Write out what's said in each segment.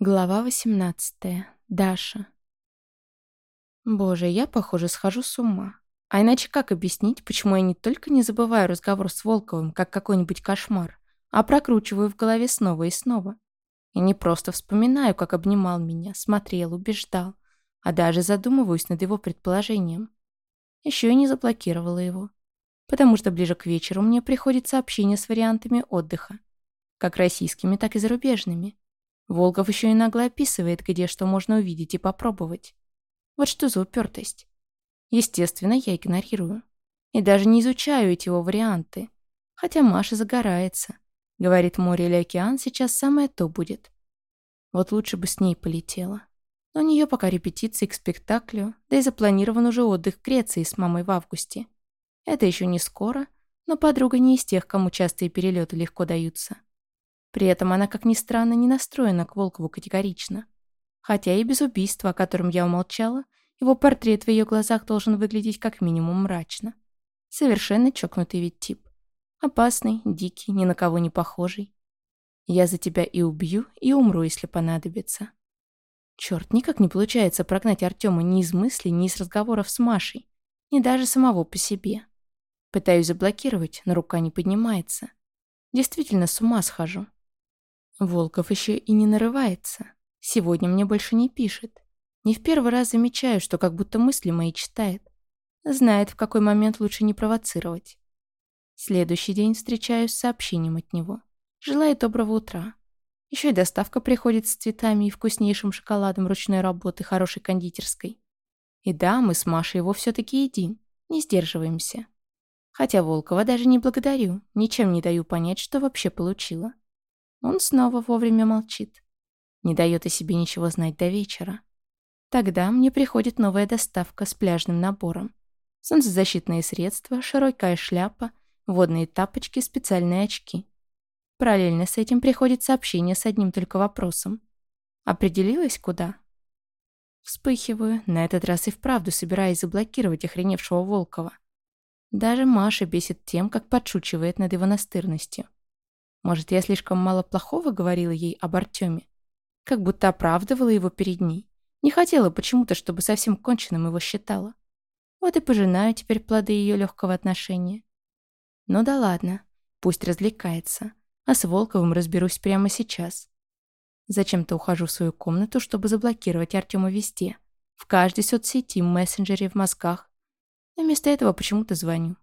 Глава 18. Даша. Боже, я, похоже, схожу с ума. А иначе как объяснить, почему я не только не забываю разговор с Волковым, как какой-нибудь кошмар, а прокручиваю в голове снова и снова? И не просто вспоминаю, как обнимал меня, смотрел, убеждал, а даже задумываюсь над его предположением. Еще и не заблокировала его. Потому что ближе к вечеру мне приходит сообщение с вариантами отдыха. Как российскими, так и зарубежными. Волков еще и нагло описывает, где что можно увидеть и попробовать. Вот что за упертость. Естественно, я игнорирую. И даже не изучаю эти его варианты. Хотя Маша загорается. Говорит, море или океан сейчас самое то будет. Вот лучше бы с ней полетела. Но у нее пока репетиции к спектаклю, да и запланирован уже отдых в Греции с мамой в августе. Это еще не скоро, но подруга не из тех, кому частые перелеты легко даются. При этом она, как ни странно, не настроена к Волкову категорично. Хотя и без убийства, о котором я умолчала, его портрет в ее глазах должен выглядеть как минимум мрачно. Совершенно чокнутый вид тип. Опасный, дикий, ни на кого не похожий. Я за тебя и убью, и умру, если понадобится. Черт, никак не получается прогнать Артема ни из мыслей, ни из разговоров с Машей, ни даже самого по себе. Пытаюсь заблокировать, но рука не поднимается. Действительно, с ума схожу. Волков еще и не нарывается. Сегодня мне больше не пишет. Не в первый раз замечаю, что как будто мысли мои читает. Знает, в какой момент лучше не провоцировать. Следующий день встречаюсь с сообщением от него. Желает доброго утра. Еще и доставка приходит с цветами и вкуснейшим шоколадом ручной работы хорошей кондитерской. И да, мы с Машей его все-таки едим. Не сдерживаемся. Хотя Волкова даже не благодарю, ничем не даю понять, что вообще получила. Он снова вовремя молчит. Не дает о себе ничего знать до вечера. Тогда мне приходит новая доставка с пляжным набором. Солнцезащитные средства, широкая шляпа, водные тапочки, специальные очки. Параллельно с этим приходит сообщение с одним только вопросом. Определилась куда? Вспыхиваю, на этот раз и вправду собираясь заблокировать охреневшего Волкова. Даже Маша бесит тем, как подшучивает над его настырностью. Может, я слишком мало плохого говорила ей об Артеме? Как будто оправдывала его перед ней. Не хотела почему-то, чтобы совсем конченным его считала. Вот и пожинаю теперь плоды ее легкого отношения. Ну да ладно, пусть развлекается. А с Волковым разберусь прямо сейчас. Зачем-то ухожу в свою комнату, чтобы заблокировать Артема везде. В каждой соцсети, мессенджере, в мозгах. Но вместо этого почему-то звоню.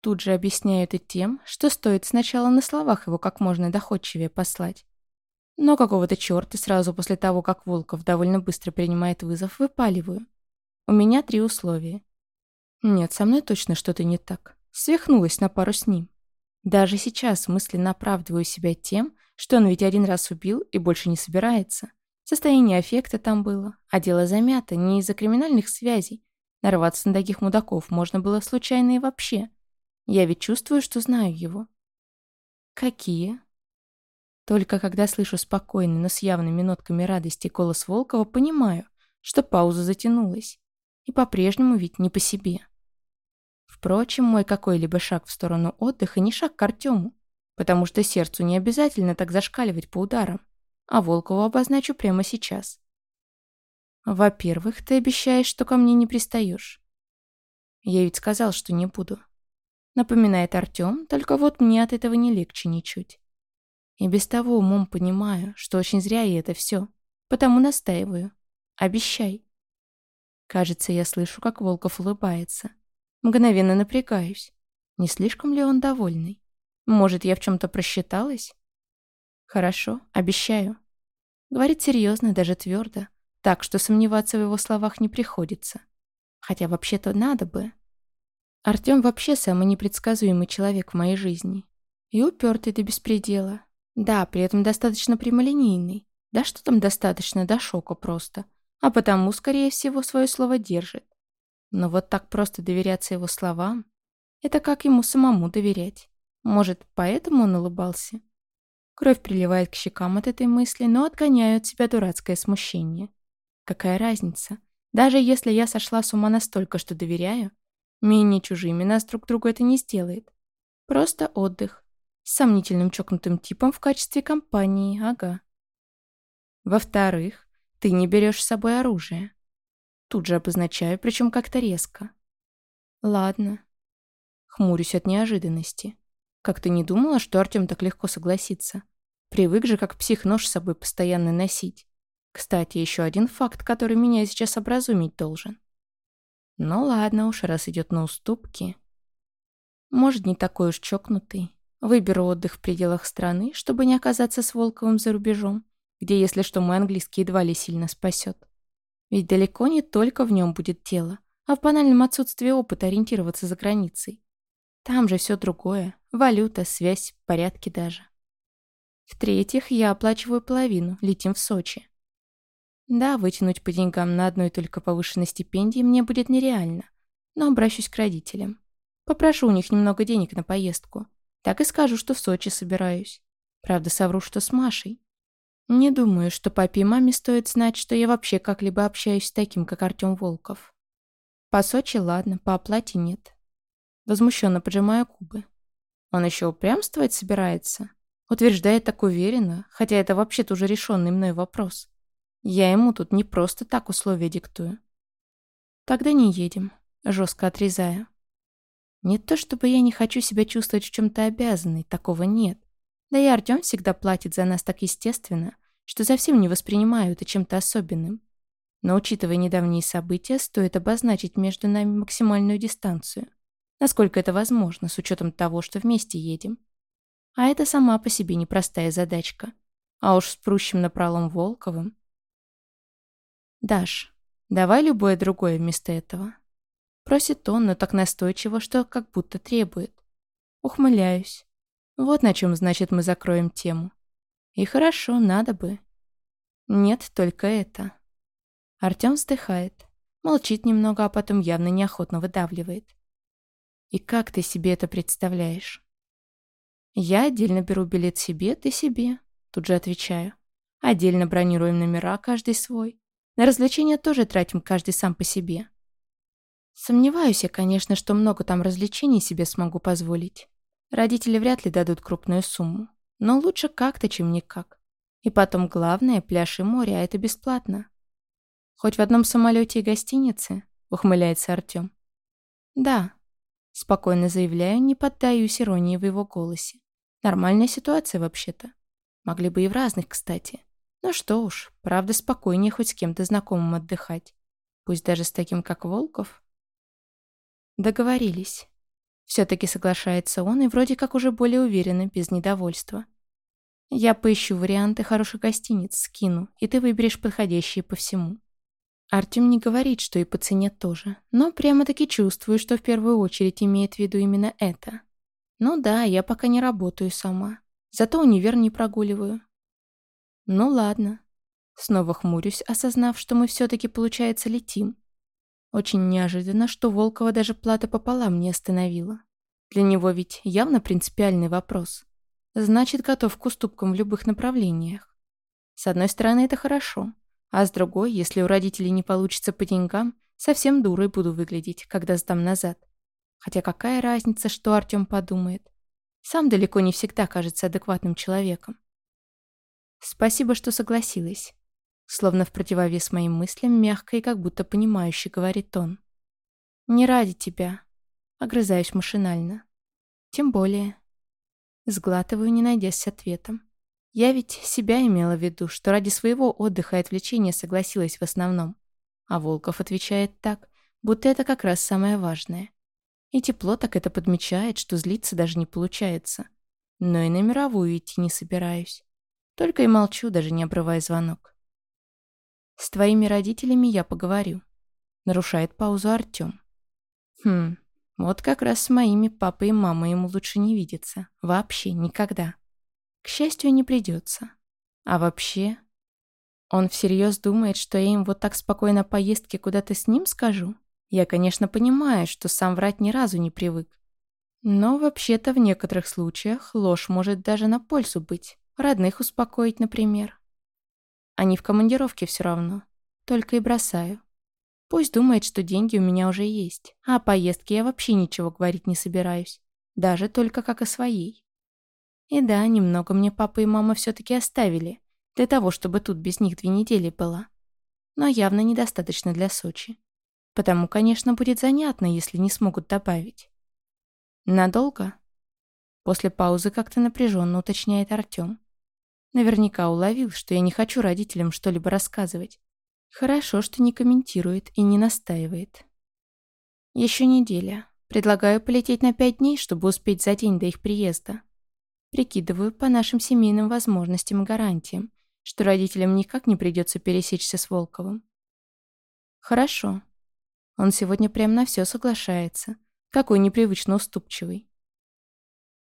Тут же объясняю это тем, что стоит сначала на словах его как можно доходчивее послать. Но какого-то черта сразу после того, как Волков довольно быстро принимает вызов, выпаливаю. У меня три условия. Нет, со мной точно что-то не так. Свихнулась на пару с ним. Даже сейчас мысленно оправдываю себя тем, что он ведь один раз убил и больше не собирается. Состояние аффекта там было, а дело замято не из-за криминальных связей. Нарваться на таких мудаков можно было случайно и вообще. Я ведь чувствую, что знаю его. Какие? Только когда слышу спокойный, но с явными нотками радости голос Волкова, понимаю, что пауза затянулась. И по-прежнему ведь не по себе. Впрочем, мой какой-либо шаг в сторону отдыха не шаг к Артему, потому что сердцу не обязательно так зашкаливать по ударам, а Волкову обозначу прямо сейчас. Во-первых, ты обещаешь, что ко мне не пристаешь. Я ведь сказал, что не буду. Напоминает Артем, только вот мне от этого не легче ничуть. И без того умом понимаю, что очень зря и это все. Потому настаиваю. Обещай. Кажется, я слышу, как Волков улыбается. Мгновенно напрягаюсь. Не слишком ли он довольный? Может, я в чем-то просчиталась? Хорошо, обещаю. Говорит серьезно, даже твердо. Так, что сомневаться в его словах не приходится. Хотя вообще-то надо бы. Артём вообще самый непредсказуемый человек в моей жизни. И упертый до беспредела. Да, при этом достаточно прямолинейный. Да что там достаточно, до шока просто. А потому, скорее всего, свое слово держит. Но вот так просто доверяться его словам, это как ему самому доверять. Может, поэтому он улыбался? Кровь приливает к щекам от этой мысли, но отгоняю от себя дурацкое смущение. Какая разница? Даже если я сошла с ума настолько, что доверяю, Менее чужими нас друг другу это не сделает. Просто отдых. С сомнительным чокнутым типом в качестве компании, ага. Во-вторых, ты не берешь с собой оружие. Тут же обозначаю, причем как-то резко. Ладно. Хмурюсь от неожиданности. Как-то не думала, что Артем так легко согласится. Привык же как псих нож с собой постоянно носить. Кстати, еще один факт, который меня сейчас образумить должен. Ну ладно уж, раз идет на уступки. Может, не такой уж чокнутый. Выберу отдых в пределах страны, чтобы не оказаться с Волковым за рубежом, где, если что, мой английский едва ли сильно спасет. Ведь далеко не только в нем будет тело, а в банальном отсутствии опыта ориентироваться за границей. Там же все другое. Валюта, связь, порядки даже. В-третьих, я оплачиваю половину, летим в Сочи. Да, вытянуть по деньгам на одной только повышенной стипендии мне будет нереально, но обращусь к родителям. Попрошу у них немного денег на поездку. Так и скажу, что в Сочи собираюсь. Правда, совру, что с Машей. Не думаю, что папе и маме стоит знать, что я вообще как-либо общаюсь с таким, как Артем Волков. По Сочи ладно, по оплате нет. Возмущенно поджимаю губы. Он еще упрямствовать собирается? Утверждает так уверенно, хотя это вообще-то уже решенный мной вопрос. Я ему тут не просто так условия диктую. Тогда не едем, жестко отрезаю. Не то чтобы я не хочу себя чувствовать в чем-то обязанной, такого нет. Да и Артем всегда платит за нас так естественно, что совсем не воспринимаю это чем-то особенным. Но учитывая недавние события, стоит обозначить между нами максимальную дистанцию. Насколько это возможно, с учетом того, что вместе едем. А это сама по себе непростая задачка. А уж с прущим напролом Волковым. «Даш, давай любое другое вместо этого». Просит он, но так настойчиво, что как будто требует. Ухмыляюсь. Вот на чем, значит, мы закроем тему. И хорошо, надо бы. Нет, только это. Артём вздыхает. Молчит немного, а потом явно неохотно выдавливает. И как ты себе это представляешь? Я отдельно беру билет себе, ты себе. Тут же отвечаю. Отдельно бронируем номера, каждый свой. На развлечения тоже тратим каждый сам по себе. Сомневаюсь я, конечно, что много там развлечений себе смогу позволить. Родители вряд ли дадут крупную сумму. Но лучше как-то, чем никак. И потом главное, пляж и море, а это бесплатно. Хоть в одном самолете и гостинице, ухмыляется Артем. Да, спокойно заявляю, не поддаюсь иронии в его голосе. Нормальная ситуация вообще-то. Могли бы и в разных, кстати. Ну что уж, правда спокойнее хоть с кем-то знакомым отдыхать. Пусть даже с таким, как Волков. Договорились. Все-таки соглашается он и вроде как уже более уверенно, без недовольства. Я поищу варианты хороших гостиниц, скину, и ты выберешь подходящие по всему. Артем не говорит, что и по цене тоже, но прямо-таки чувствую, что в первую очередь имеет в виду именно это. Ну да, я пока не работаю сама. Зато универ не прогуливаю. Ну ладно. Снова хмурюсь, осознав, что мы все-таки, получается, летим. Очень неожиданно, что Волкова даже плата пополам не остановила. Для него ведь явно принципиальный вопрос. Значит, готов к уступкам в любых направлениях. С одной стороны, это хорошо. А с другой, если у родителей не получится по деньгам, совсем дурой буду выглядеть, когда сдам назад. Хотя какая разница, что Артем подумает. Сам далеко не всегда кажется адекватным человеком. Спасибо, что согласилась. Словно в противовес моим мыслям, мягко и как будто понимающе говорит он. «Не ради тебя». Огрызаюсь машинально. «Тем более». Сглатываю, не найдясь с ответом. Я ведь себя имела в виду, что ради своего отдыха и отвлечения согласилась в основном. А Волков отвечает так, будто это как раз самое важное. И тепло так это подмечает, что злиться даже не получается. Но и на мировую идти не собираюсь. Только и молчу, даже не обрывая звонок. «С твоими родителями я поговорю», — нарушает паузу Артём. «Хм, вот как раз с моими папой и мамой ему лучше не видеться. Вообще никогда. К счастью, не придется. А вообще...» Он всерьез думает, что я им вот так спокойно поездки куда-то с ним скажу? Я, конечно, понимаю, что сам врать ни разу не привык. Но вообще-то в некоторых случаях ложь может даже на пользу быть. Родных успокоить, например. Они в командировке все равно. Только и бросаю. Пусть думает, что деньги у меня уже есть. А о поездке я вообще ничего говорить не собираюсь. Даже только как о своей. И да, немного мне папа и мама все-таки оставили. Для того, чтобы тут без них две недели была. Но явно недостаточно для Сочи. Потому, конечно, будет занятно, если не смогут добавить. Надолго? После паузы как-то напряженно уточняет Артем. Наверняка уловил, что я не хочу родителям что-либо рассказывать. Хорошо, что не комментирует и не настаивает. Еще неделя. Предлагаю полететь на пять дней, чтобы успеть за день до их приезда. Прикидываю по нашим семейным возможностям и гарантиям, что родителям никак не придется пересечься с Волковым. Хорошо. Он сегодня прям на все соглашается. Какой непривычно уступчивый.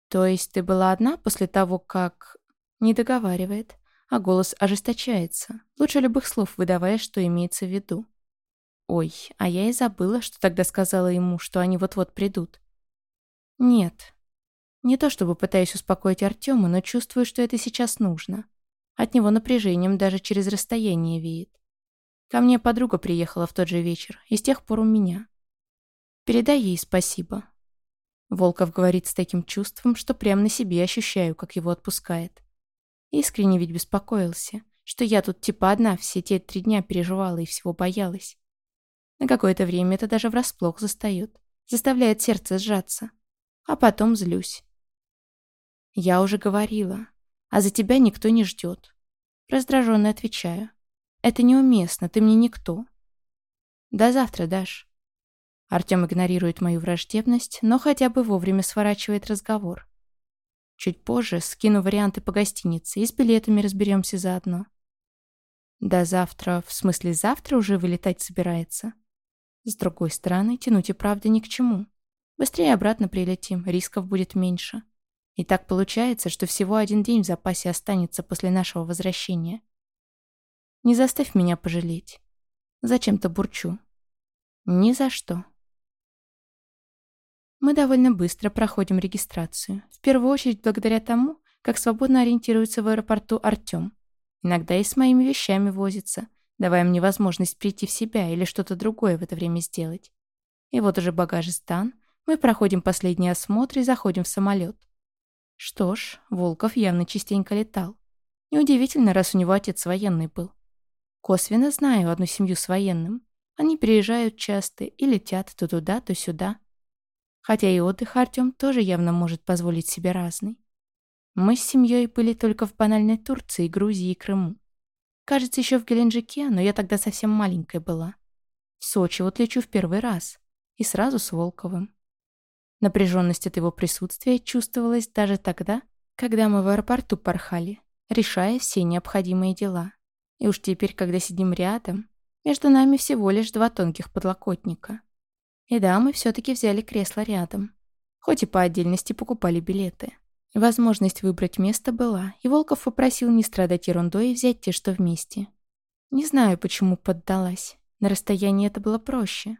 То есть ты была одна после того, как... Не договаривает, а голос ожесточается, лучше любых слов выдавая, что имеется в виду. Ой, а я и забыла, что тогда сказала ему, что они вот-вот придут. Нет. Не то чтобы пытаюсь успокоить Артема, но чувствую, что это сейчас нужно. От него напряжением даже через расстояние веет. Ко мне подруга приехала в тот же вечер, и с тех пор у меня. Передай ей спасибо. Волков говорит с таким чувством, что прямо на себе ощущаю, как его отпускает. Искренне ведь беспокоился, что я тут типа одна все те три дня переживала и всего боялась. На какое-то время это даже врасплох застает, заставляет сердце сжаться. А потом злюсь. Я уже говорила, а за тебя никто не ждет. Раздраженно отвечаю. Это неуместно, ты мне никто. До завтра, Даш. Артем игнорирует мою враждебность, но хотя бы вовремя сворачивает разговор. Чуть позже скину варианты по гостинице и с билетами разберемся заодно. До завтра, в смысле завтра уже вылетать собирается. С другой стороны, тянуть и правда ни к чему. Быстрее обратно прилетим, рисков будет меньше. И так получается, что всего один день в запасе останется после нашего возвращения. Не заставь меня пожалеть. Зачем-то бурчу. Ни за что. Мы довольно быстро проходим регистрацию. В первую очередь благодаря тому, как свободно ориентируется в аэропорту Артём. Иногда и с моими вещами возится, давая мне возможность прийти в себя или что-то другое в это время сделать. И вот уже багаж сдан, мы проходим последний осмотр и заходим в самолет. Что ж, Волков явно частенько летал. Неудивительно, раз у него отец военный был. Косвенно знаю одну семью с военным. Они приезжают часто и летят то туда, то сюда. Хотя и отдых Артем тоже явно может позволить себе разный. Мы с семьей были только в банальной Турции, Грузии и Крыму. Кажется, еще в Геленджике, но я тогда совсем маленькая была. В Сочи вот лечу в первый раз. И сразу с Волковым. Напряженность от его присутствия чувствовалась даже тогда, когда мы в аэропорту порхали, решая все необходимые дела. И уж теперь, когда сидим рядом, между нами всего лишь два тонких подлокотника. И да, мы все-таки взяли кресло рядом. Хоть и по отдельности покупали билеты. Возможность выбрать место была, и Волков попросил не страдать ерундой и взять те, что вместе. Не знаю, почему поддалась. На расстоянии это было проще.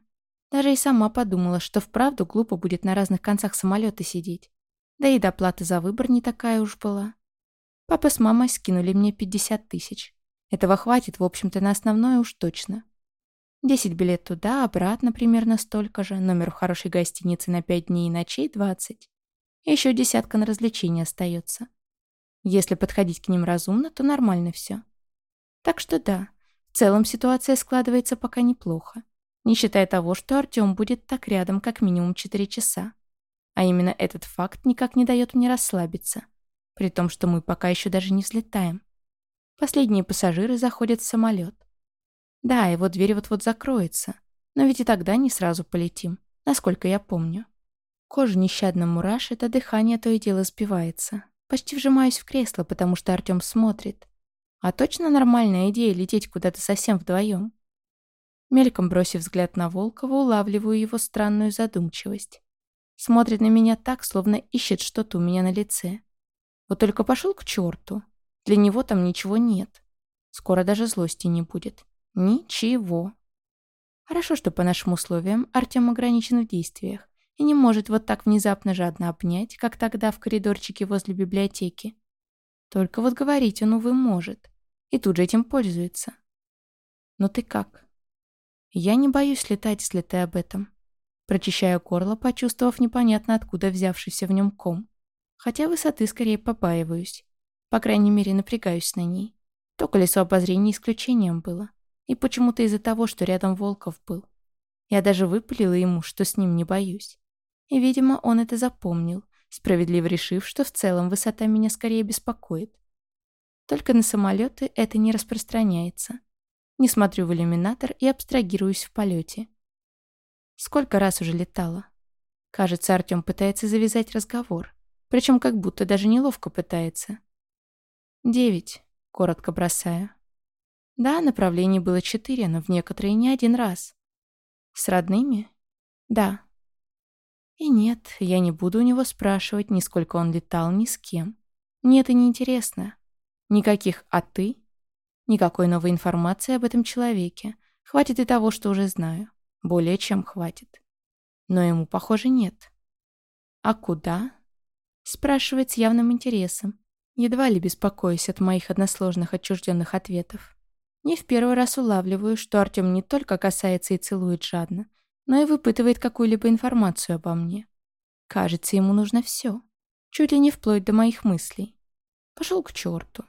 Даже и сама подумала, что вправду глупо будет на разных концах самолета сидеть. Да и доплата за выбор не такая уж была. Папа с мамой скинули мне 50 тысяч. Этого хватит, в общем-то, на основное уж точно. Десять билет туда, обратно примерно столько же, номер в хорошей гостинице на пять дней и ночей двадцать. Еще десятка на развлечения остается. Если подходить к ним разумно, то нормально все. Так что да, в целом ситуация складывается пока неплохо. Не считая того, что Артем будет так рядом как минимум четыре часа. А именно этот факт никак не дает мне расслабиться. При том, что мы пока еще даже не взлетаем. Последние пассажиры заходят в самолет. Да, его дверь вот-вот закроется. Но ведь и тогда не сразу полетим, насколько я помню. Кожа нещадно мурашит, а дыхание то и дело сбивается. Почти вжимаюсь в кресло, потому что Артем смотрит. А точно нормальная идея лететь куда-то совсем вдвоем. Мельком бросив взгляд на Волкова, улавливаю его странную задумчивость. Смотрит на меня так, словно ищет что-то у меня на лице. Вот только пошел к черту. Для него там ничего нет. Скоро даже злости не будет. Ничего. Хорошо, что по нашим условиям Артем ограничен в действиях и не может вот так внезапно жадно обнять, как тогда в коридорчике возле библиотеки. Только вот говорить он, увы, может. И тут же этим пользуется. Но ты как? Я не боюсь летать, если ты об этом. Прочищаю горло, почувствовав непонятно откуда взявшийся в нем ком. Хотя высоты скорее побаиваюсь. По крайней мере, напрягаюсь на ней. То колесо обозрения исключением было. И почему-то из-за того, что рядом Волков был. Я даже выпалила ему, что с ним не боюсь. И, видимо, он это запомнил, справедливо решив, что в целом высота меня скорее беспокоит. Только на самолеты это не распространяется. Не смотрю в иллюминатор и абстрагируюсь в полете. Сколько раз уже летала? Кажется, Артем пытается завязать разговор. Причем как будто даже неловко пытается. «Девять», — коротко бросаю. Да, направлений было четыре, но в некоторые не один раз. С родными? Да. И нет, я не буду у него спрашивать, ни сколько он летал, ни с кем. Мне это не интересно. Никаких «а ты?» Никакой новой информации об этом человеке. Хватит и того, что уже знаю. Более чем хватит. Но ему, похоже, нет. «А куда?» Спрашивает с явным интересом, едва ли беспокоясь от моих односложных отчужденных ответов. Не в первый раз улавливаю, что Артем не только касается и целует жадно, но и выпытывает какую-либо информацию обо мне. Кажется, ему нужно все. Чуть ли не вплоть до моих мыслей. Пошел к черту.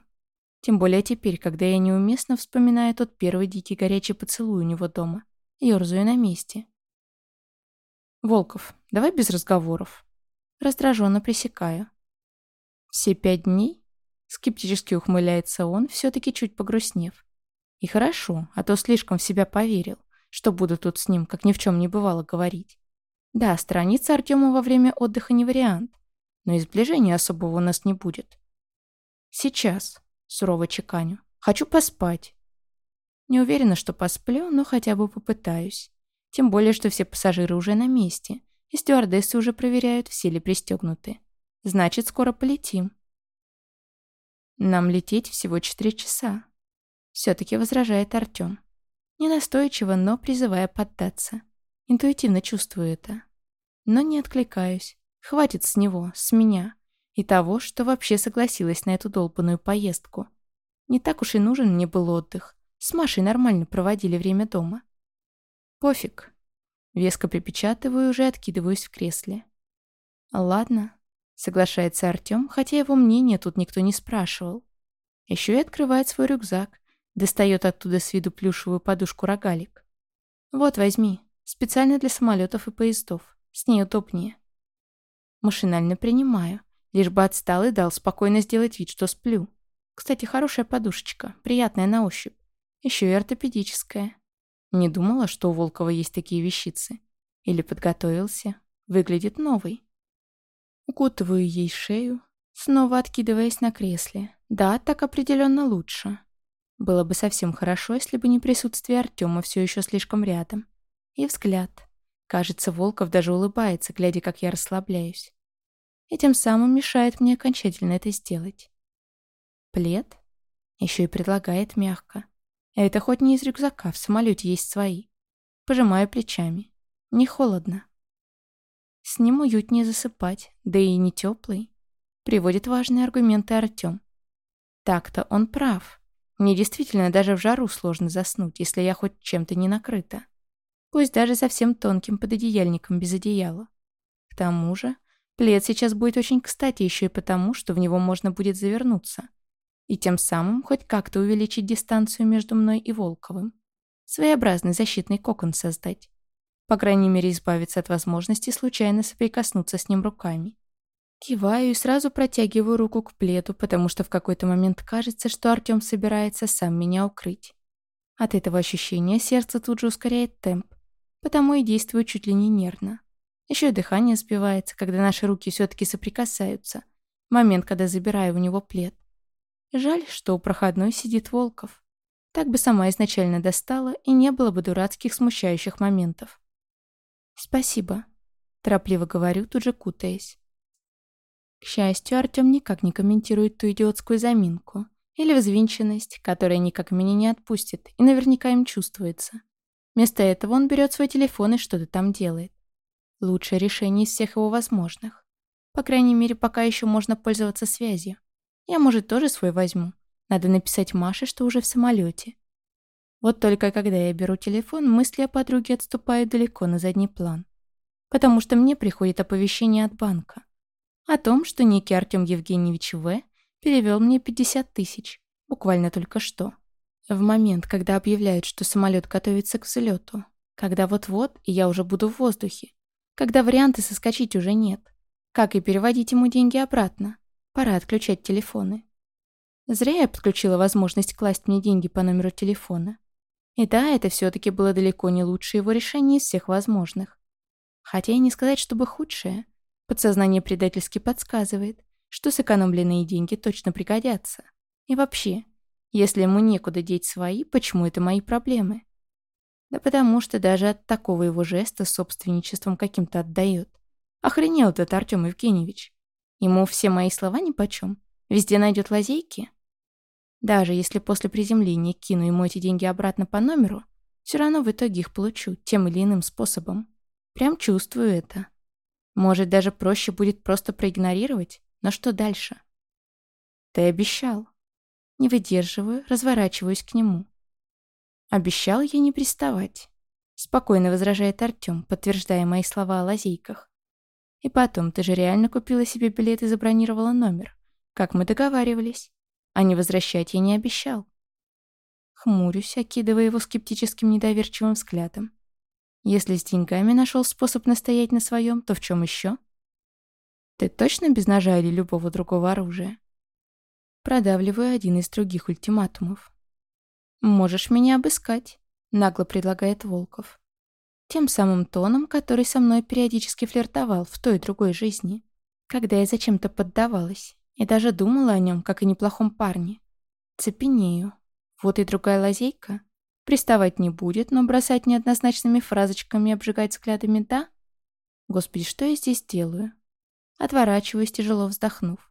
Тем более теперь, когда я неуместно вспоминаю тот первый дикий горячий поцелуй у него дома. Ёрзаю на месте. «Волков, давай без разговоров». Раздраженно пресекаю. «Все пять дней?» Скептически ухмыляется он, все-таки чуть погрустнев. И хорошо, а то слишком в себя поверил, что буду тут с ним, как ни в чем не бывало, говорить. Да, страница Артема во время отдыха не вариант, но и сближения особого у нас не будет. Сейчас, сурово чеканю, хочу поспать. Не уверена, что посплю, но хотя бы попытаюсь. Тем более, что все пассажиры уже на месте, и стюардессы уже проверяют, все ли пристегнуты. Значит, скоро полетим. Нам лететь всего четыре часа. Все-таки возражает Артем. Ненастойчиво, но призывая поддаться. Интуитивно чувствую это. Но не откликаюсь. Хватит с него, с меня. И того, что вообще согласилась на эту долбанную поездку. Не так уж и нужен мне был отдых. С Машей нормально проводили время дома. Пофиг. Веско припечатываю и уже откидываюсь в кресле. Ладно, соглашается Артем, хотя его мнение тут никто не спрашивал. Еще и открывает свой рюкзак, Достает оттуда с виду плюшевую подушку-рогалик. «Вот, возьми. Специально для самолетов и поездов. С ней удобнее». Машинально принимаю. Лишь бы отстал и дал спокойно сделать вид, что сплю. Кстати, хорошая подушечка, приятная на ощупь. Еще и ортопедическая. Не думала, что у Волкова есть такие вещицы. Или подготовился. Выглядит новый. Укутываю ей шею, снова откидываясь на кресле. Да, так определенно лучше. Было бы совсем хорошо, если бы не присутствие Артема все еще слишком рядом. И взгляд. Кажется, Волков даже улыбается, глядя, как я расслабляюсь. И тем самым мешает мне окончательно это сделать. Плед? Еще и предлагает мягко. Это хоть не из рюкзака, в самолете есть свои. Пожимаю плечами. Не холодно. С ним уютнее засыпать, да и не теплый. Приводит важные аргументы Артем. Так-то он прав. Мне действительно даже в жару сложно заснуть, если я хоть чем-то не накрыта. Пусть даже совсем тонким пододеяльником без одеяла. К тому же, плед сейчас будет очень кстати еще и потому, что в него можно будет завернуться. И тем самым хоть как-то увеличить дистанцию между мной и Волковым. Своеобразный защитный кокон создать. По крайней мере, избавиться от возможности случайно соприкоснуться с ним руками. Киваю и сразу протягиваю руку к пледу, потому что в какой-то момент кажется, что Артем собирается сам меня укрыть. От этого ощущения сердце тут же ускоряет темп, потому и действую чуть ли не нервно. Еще и дыхание сбивается, когда наши руки все-таки соприкасаются. Момент, когда забираю у него плед. Жаль, что у проходной сидит Волков. Так бы сама изначально достала, и не было бы дурацких смущающих моментов. «Спасибо», – торопливо говорю, тут же кутаясь. К счастью, Артем никак не комментирует ту идиотскую заминку. Или взвинченность, которая никак меня не отпустит, и наверняка им чувствуется. Вместо этого он берет свой телефон и что-то там делает. Лучшее решение из всех его возможных. По крайней мере, пока еще можно пользоваться связью. Я, может, тоже свой возьму. Надо написать Маше, что уже в самолете. Вот только когда я беру телефон, мысли о подруге отступают далеко на задний план. Потому что мне приходит оповещение от банка о том, что некий Артем Евгеньевич В. перевел мне 50 тысяч. Буквально только что. В момент, когда объявляют, что самолет готовится к взлету. Когда вот-вот, и я уже буду в воздухе. Когда варианты соскочить уже нет. Как и переводить ему деньги обратно. Пора отключать телефоны. Зря я подключила возможность класть мне деньги по номеру телефона. И да, это все-таки было далеко не лучшее его решение из всех возможных. Хотя и не сказать, чтобы худшее. Подсознание предательски подсказывает, что сэкономленные деньги точно пригодятся. И вообще, если ему некуда деть свои, почему это мои проблемы? Да потому что даже от такого его жеста собственничеством каким-то отдает. Охренел этот Артем Евгеньевич. Ему все мои слова нипочем. Везде найдет лазейки. Даже если после приземления кину ему эти деньги обратно по номеру, все равно в итоге их получу тем или иным способом. Прям чувствую это. Может, даже проще будет просто проигнорировать, но что дальше? Ты обещал. Не выдерживаю, разворачиваюсь к нему. Обещал я не приставать. Спокойно возражает Артем, подтверждая мои слова о лазейках. И потом, ты же реально купила себе билет и забронировала номер. Как мы договаривались. А не возвращать я не обещал. Хмурюсь, окидывая его скептическим недоверчивым взглядом. Если с деньгами нашел способ настоять на своем, то в чем еще? Ты точно без ножа или любого другого оружия? Продавливаю один из других ультиматумов. «Можешь меня обыскать», — нагло предлагает Волков. Тем самым тоном, который со мной периодически флиртовал в той и другой жизни, когда я зачем-то поддавалась. И даже думала о нем, как о неплохом парне. Цепенею. Вот и другая лазейка. Приставать не будет, но бросать неоднозначными фразочками и обжигать взглядами «да»? Господи, что я здесь делаю? Отворачиваюсь, тяжело вздохнув.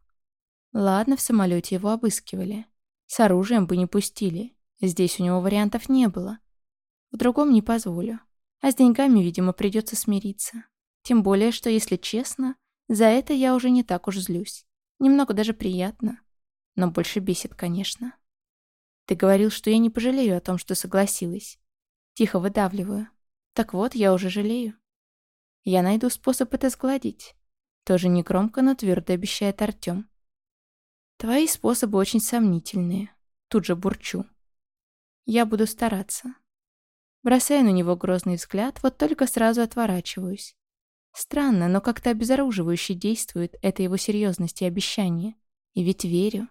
Ладно, в самолете его обыскивали. С оружием бы не пустили. Здесь у него вариантов не было. В другом не позволю. А с деньгами, видимо, придется смириться. Тем более, что, если честно, за это я уже не так уж злюсь. Немного даже приятно. Но больше бесит, конечно. Ты говорил, что я не пожалею о том, что согласилась. Тихо выдавливаю. Так вот, я уже жалею. Я найду способ это сгладить. Тоже негромко, но твердо обещает Артём. Твои способы очень сомнительные. Тут же бурчу. Я буду стараться. Бросаю на него грозный взгляд, вот только сразу отворачиваюсь. Странно, но как-то обезоруживающе действует это его серьезность и обещание. И ведь верю.